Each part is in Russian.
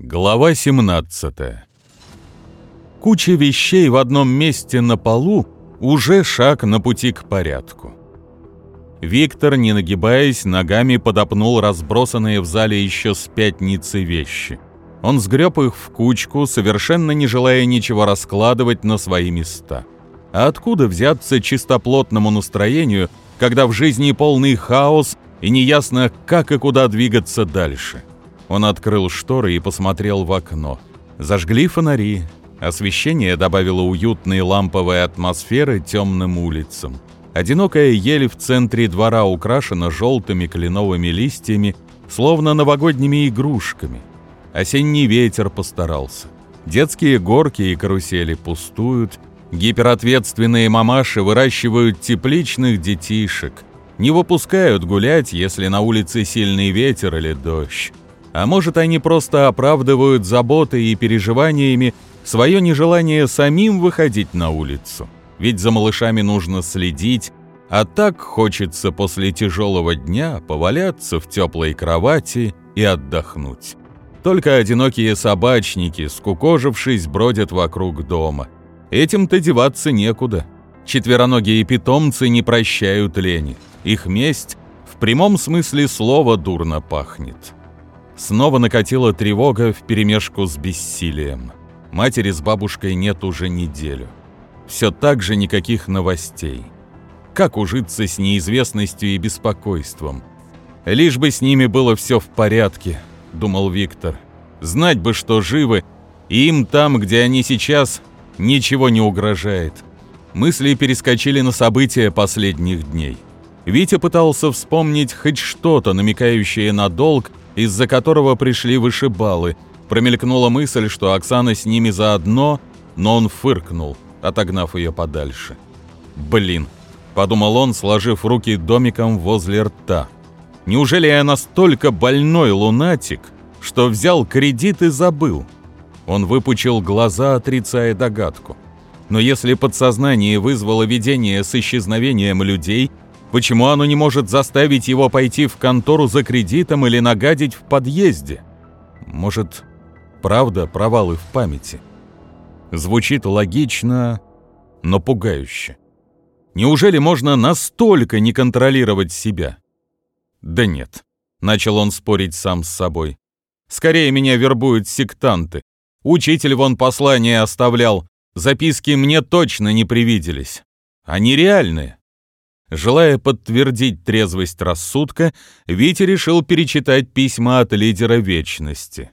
Глава 17 Куча вещей в одном месте на полу уже шаг на пути к порядку. Виктор, не нагибаясь, ногами подопнул разбросанные в зале еще с пятницы вещи. Он сгреб их в кучку, совершенно не желая ничего раскладывать на свои места. А откуда взяться чистоплотному настроению, когда в жизни полный хаос и неясно, как и куда двигаться дальше? — он открыл шторы и посмотрел в окно. Зажгли фонари. Освещение добавило уютной ламповой атмосферы темным улицам. Одинокая ель в центре двора украшена желтыми кленовыми листьями, словно новогодними игрушками. Осенний ветер постарался. Детские горки и карусели пустуют. Гиперответственные мамаши выращивают тепличных детишек. Не выпускают гулять, если на улице сильный ветер или дождь. А может, они просто оправдывают заботой и переживаниями свое нежелание самим выходить на улицу. Ведь за малышами нужно следить, а так хочется после тяжелого дня поваляться в теплой кровати и отдохнуть. Только одинокие собачники, скукожившись, бродят вокруг дома. Этим-то деваться некуда. Четвероногие питомцы не прощают лени. Их месть в прямом смысле слова дурно пахнет. Снова накатила тревога вперемешку с бессилием. Матери с бабушкой нет уже неделю. Все так же никаких новостей. Как ужиться с неизвестностью и беспокойством? Лишь бы с ними было все в порядке, думал Виктор. Знать бы, что живы, и им там, где они сейчас, ничего не угрожает. Мысли перескочили на события последних дней. Витя пытался вспомнить хоть что-то, намекающее на долг, из-за которого пришли вышибалы. Промелькнула мысль, что Оксана с ними заодно, но он фыркнул, отогнав ее подальше. «Блин», — подумал он, сложив руки домиком возле рта. «Неужели я настолько больной лунатик, что взял кредит и забыл?» Он выпучил глаза, отрицая догадку. Но если подсознание вызвало видение с исчезновением людей — Почему оно не может заставить его пойти в контору за кредитом или нагадить в подъезде? Может, правда провалы в памяти? Звучит логично, но пугающе. Неужели можно настолько не контролировать себя? Да нет, начал он спорить сам с собой. Скорее меня вербуют сектанты. Учитель вон послание оставлял. Записки мне точно не привиделись. Они реальные. Желая подтвердить трезвость рассудка, Витя решил перечитать письма от лидера Вечности.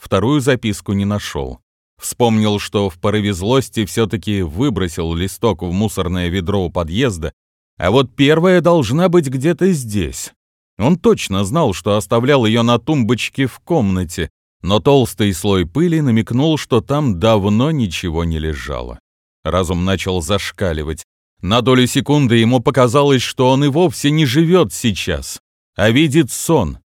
Вторую записку не нашел. Вспомнил, что в порыве злости все-таки выбросил листок в мусорное ведро у подъезда, а вот первая должна быть где-то здесь. Он точно знал, что оставлял ее на тумбочке в комнате, но толстый слой пыли намекнул, что там давно ничего не лежало. Разум начал зашкаливать. На долю секунды ему показалось, что он и вовсе не живет сейчас, а видит сон.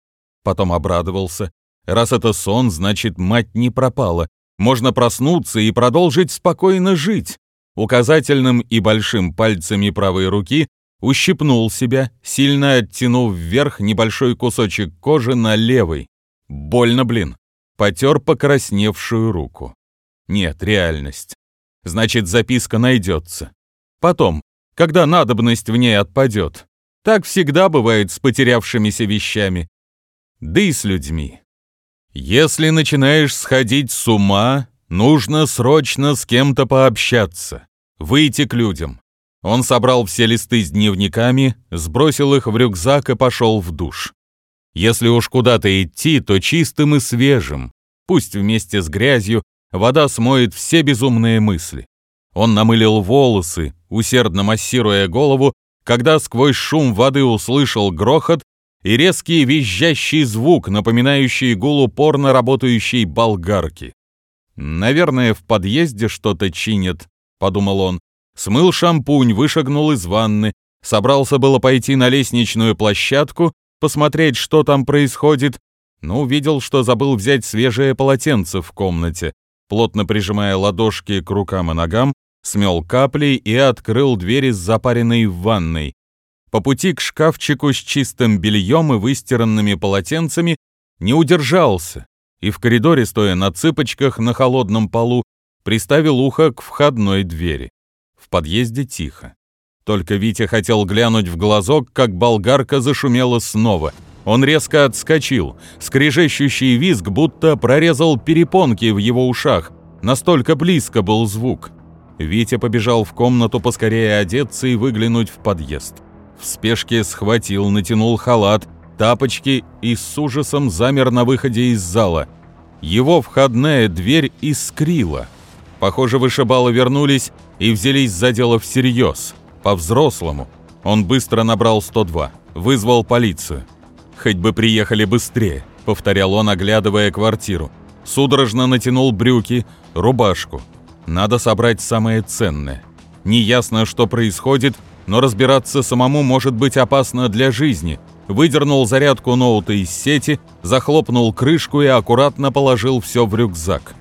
Потом обрадовался. Раз это сон, значит, мать не пропала. Можно проснуться и продолжить спокойно жить. Указательным и большим пальцами правой руки ущипнул себя, сильно оттянув вверх небольшой кусочек кожи на левой. Больно, блин. Потер покрасневшую руку. Нет, реальность. Значит, записка найдется. Потом, когда надобность в ней отпадет. Так всегда бывает с потерявшимися вещами. Да и с людьми. Если начинаешь сходить с ума, нужно срочно с кем-то пообщаться, выйти к людям. Он собрал все листы с дневниками, сбросил их в рюкзак и пошел в душ. Если уж куда-то идти, то чистым и свежим. Пусть вместе с грязью вода смоет все безумные мысли. Он намылил волосы, усердно массируя голову, когда сквозь шум воды услышал грохот и резкий визжащий звук, напоминающий гул упорно работающей болгарки. «Наверное, в подъезде что-то чинят», — подумал он. Смыл шампунь, вышагнул из ванны, собрался было пойти на лестничную площадку, посмотреть, что там происходит, но увидел, что забыл взять свежее полотенце в комнате. Плотно прижимая ладошки к рукам и ногам, смел капли и открыл дверь из запаренной в ванной. По пути к шкафчику с чистым бельем и выстиранными полотенцами не удержался, и в коридоре, стоя на цыпочках на холодном полу, приставил ухо к входной двери. В подъезде тихо. Только Витя хотел глянуть в глазок, как болгарка зашумела снова. Он резко отскочил. Скрежещущий визг будто прорезал перепонки в его ушах. Настолько близко был звук. Витя побежал в комнату поскорее одеться и выглянуть в подъезд. В спешке схватил, натянул халат, тапочки и с ужасом замер на выходе из зала. Его входная дверь искрила. Похоже, вышибалы вернулись и взялись за дело всерьез по-взрослому. Он быстро набрал 102, вызвал полицию. «Хоть бы приехали быстрее», — повторял он, оглядывая квартиру. Судорожно натянул брюки, рубашку. Надо собрать самое ценное. Неясно, что происходит, но разбираться самому может быть опасно для жизни. Выдернул зарядку ноута из сети, захлопнул крышку и аккуратно положил все в рюкзак.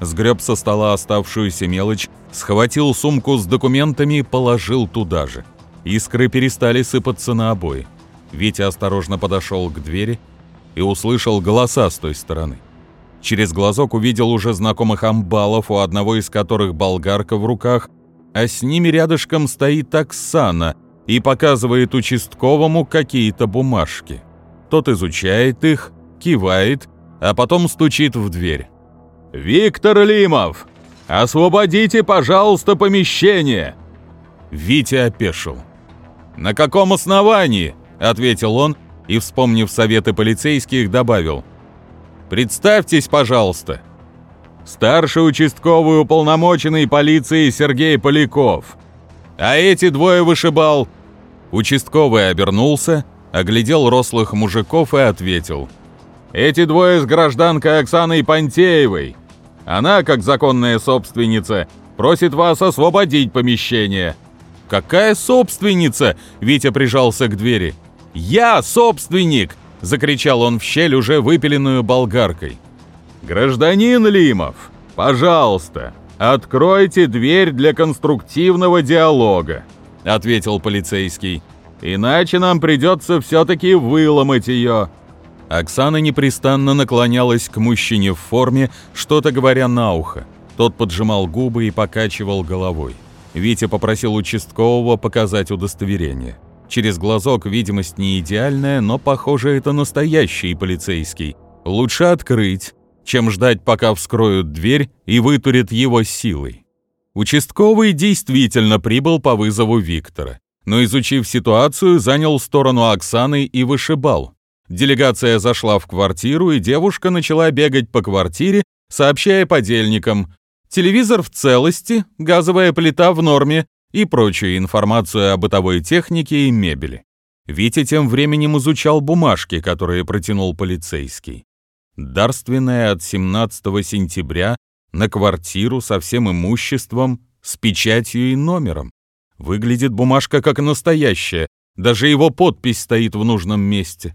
Сгреб со стола оставшуюся мелочь, схватил сумку с документами и положил туда же. Искры перестали сыпаться на обои. Витя осторожно подошел к двери и услышал голоса с той стороны. Через глазок увидел уже знакомых амбалов, у одного из которых болгарка в руках, а с ними рядышком стоит Оксана и показывает участковому какие-то бумажки. Тот изучает их, кивает, а потом стучит в дверь. «Виктор Лимов!» «Освободите, пожалуйста, помещение!» Витя опешил. «На каком основании?» — ответил он и, вспомнив советы полицейских, добавил. «Представьтесь, пожалуйста». «Старший участковый уполномоченный полиции Сергей Поляков. А эти двое вышибал». Участковый обернулся, оглядел рослых мужиков и ответил. «Эти двое с гражданкой Оксаной Пантеевой. Она, как законная собственница, просит вас освободить помещение». «Какая собственница?» — Витя прижался к двери. «Я собственник!» — закричал он в щель, уже выпиленную болгаркой. «Гражданин Лимов, пожалуйста, откройте дверь для конструктивного диалога», — ответил полицейский. «Иначе нам придется все-таки выломать ее». Оксана непрестанно наклонялась к мужчине в форме, что-то говоря на ухо. Тот поджимал губы и покачивал головой. Витя попросил участкового показать удостоверение. Через глазок видимость не идеальная, но, похоже, это настоящий полицейский. Лучше открыть, чем ждать, пока вскроют дверь и вытурят его силой. Участковый действительно прибыл по вызову Виктора, но, изучив ситуацию, занял сторону Оксаны и вышибал. Делегация зашла в квартиру, и девушка начала бегать по квартире, сообщая подельникам телевизор в целости, газовая плита в норме и прочую информацию о бытовой технике и мебели. Витя тем временем изучал бумажки, которые протянул полицейский. Дарственная от 17 сентября на квартиру со всем имуществом, с печатью и номером. Выглядит бумажка как настоящая, даже его подпись стоит в нужном месте.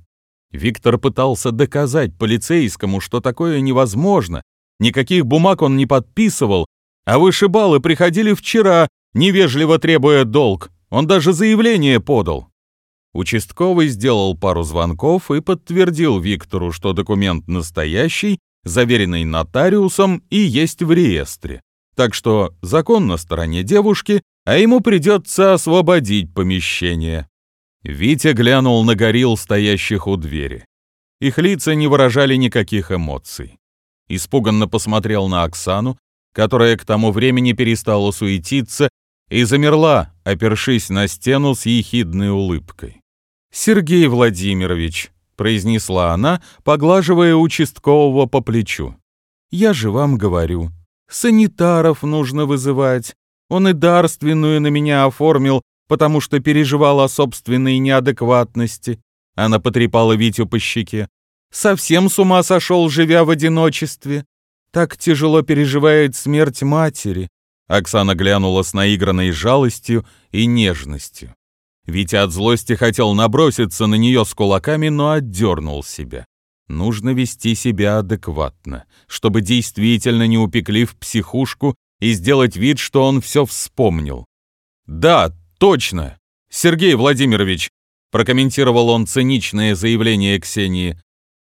Виктор пытался доказать полицейскому, что такое невозможно, никаких бумаг он не подписывал, а вышибалы приходили вчера, невежливо требуя долг, он даже заявление подал. Участковый сделал пару звонков и подтвердил Виктору, что документ настоящий, заверенный нотариусом и есть в реестре. Так что закон на стороне девушки, а ему придется освободить помещение. Витя глянул на горил, стоящих у двери. Их лица не выражали никаких эмоций. Испуганно посмотрел на Оксану, которая к тому времени перестала суетиться и замерла, опершись на стену с ехидной улыбкой. «Сергей Владимирович», — произнесла она, поглаживая участкового по плечу, — «я же вам говорю, санитаров нужно вызывать. Он и дарственную на меня оформил, потому что переживала о собственной неадекватности. Она потрепала Витю по щеке. Совсем с ума сошел, живя в одиночестве. Так тяжело переживает смерть матери. Оксана глянула с наигранной жалостью и нежностью. Витя от злости хотел наброситься на нее с кулаками, но отдернул себя. Нужно вести себя адекватно, чтобы действительно не упекли в психушку и сделать вид, что он все вспомнил. Да, точно! Сергей Владимирович, прокомментировал он циничное заявление Ксении.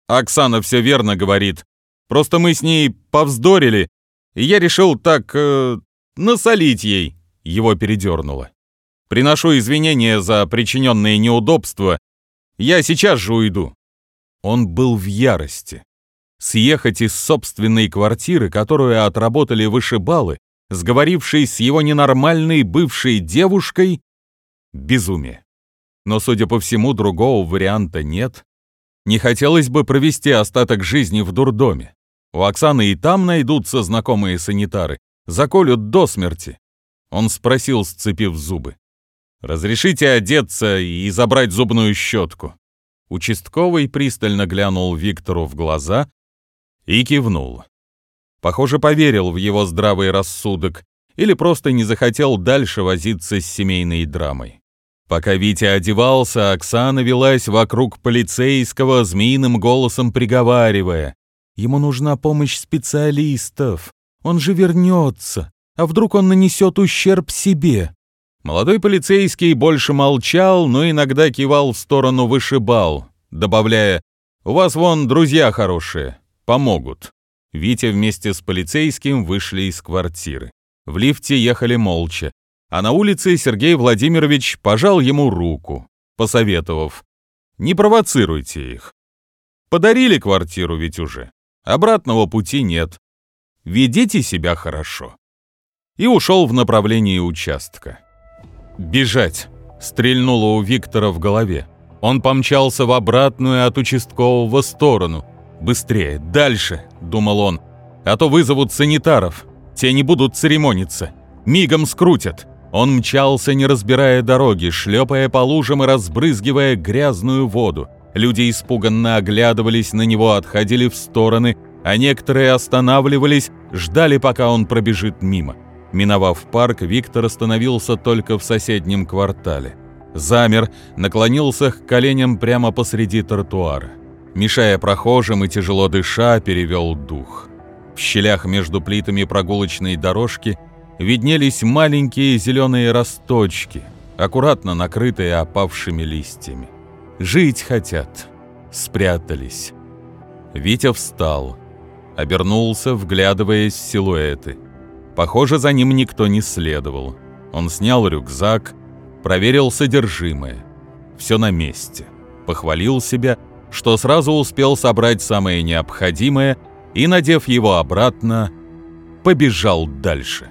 Оксана все верно говорит. Просто мы с ней повздорили, и я решил так... Э, насолить ей», — его передернуло. «Приношу извинения за причиненные неудобства. Я сейчас же уйду». Он был в ярости. Съехать из собственной квартиры, которую отработали вышибалы, сговорившись с его ненормальной бывшей девушкой, безумие. Но, судя по всему, другого варианта нет. Не хотелось бы провести остаток жизни в дурдоме. У Оксаны и там найдутся знакомые санитары, заколют до смерти. Он спросил, сцепив зубы. «Разрешите одеться и забрать зубную щетку?» Участковый пристально глянул Виктору в глаза и кивнул. Похоже, поверил в его здравый рассудок или просто не захотел дальше возиться с семейной драмой. Пока Витя одевался, Оксана велась вокруг полицейского, змеиным голосом приговаривая. «Ему нужна помощь специалистов. Он же вернется. А вдруг он нанесет ущерб себе?» Молодой полицейский больше молчал, но иногда кивал в сторону вышибал, добавляя «У вас вон друзья хорошие, помогут». Витя вместе с полицейским вышли из квартиры. В лифте ехали молча, а на улице Сергей Владимирович пожал ему руку, посоветовав «Не провоцируйте их. Подарили квартиру ведь уже, обратного пути нет. Ведите себя хорошо». И ушел в направлении участка. «Бежать!» — стрельнуло у Виктора в голове. Он помчался в обратную от участкового сторону. «Быстрее, дальше!» — думал он. «А то вызовут санитаров. Те не будут церемониться. Мигом скрутят!» Он мчался, не разбирая дороги, шлепая по лужам и разбрызгивая грязную воду. Люди испуганно оглядывались на него, отходили в стороны, а некоторые останавливались, ждали, пока он пробежит мимо. Миновав парк, Виктор остановился только в соседнем квартале. Замер, наклонился к коленям прямо посреди тротуара. Мешая прохожим и тяжело дыша, перевел дух. В щелях между плитами прогулочной дорожки виднелись маленькие зеленые росточки, аккуратно накрытые опавшими листьями. Жить хотят. Спрятались. Витя встал. Обернулся, вглядываясь в силуэты. Похоже, за ним никто не следовал. Он снял рюкзак, проверил содержимое. Все на месте. Похвалил себя, что сразу успел собрать самое необходимое и, надев его обратно, побежал дальше.